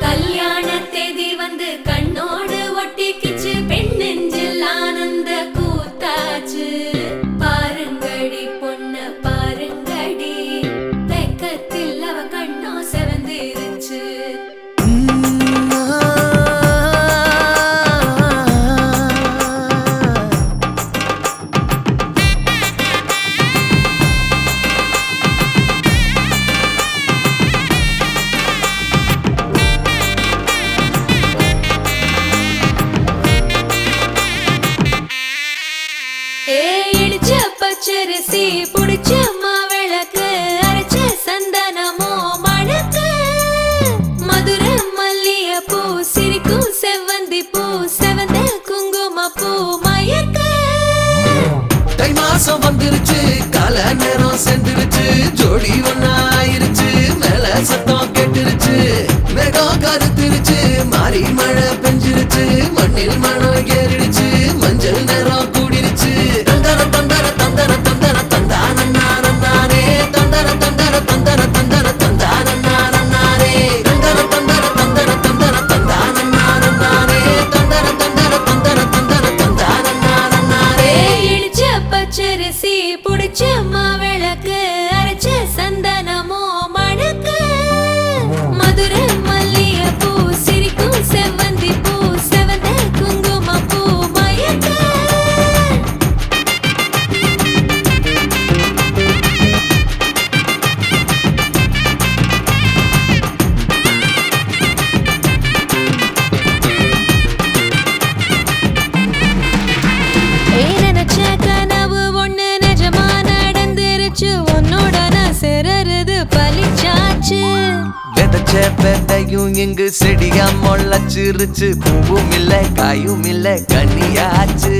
கல்யாண தேதி வந்து கண்ணோடு ஒட்டிக்கு மாசம் வந்துருச்சு கால நேரம் சேர்ந்துருச்சு ஜோடி ஒன்னா ಆಚರಿಸಿ வச்ச பெண்டையும் இங்கு செடியா முளைச்சிருச்சு. பூவும் இல்லை காயும் இல்லை கனியாச்சு.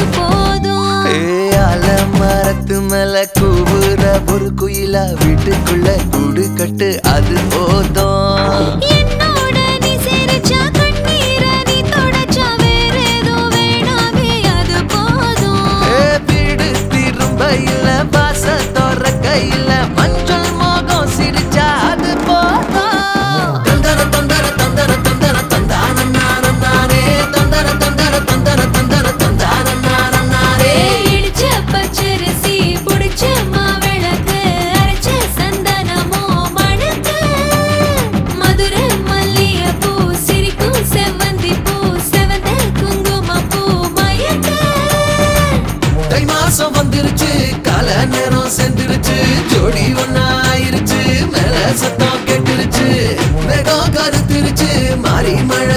அது போதும். அல மரத்து மேல கூவுற ஒரு குயிலா வீட்டுக்குள்ள குடு கட்டு அது போதும். நேரம் சென்றுருச்சு. ஜோடி ஒன்னாயிருச்சு மேல சத்தம் கெட்டுருச்சு. வேகம் கருத்துருச்சு மாறி மழை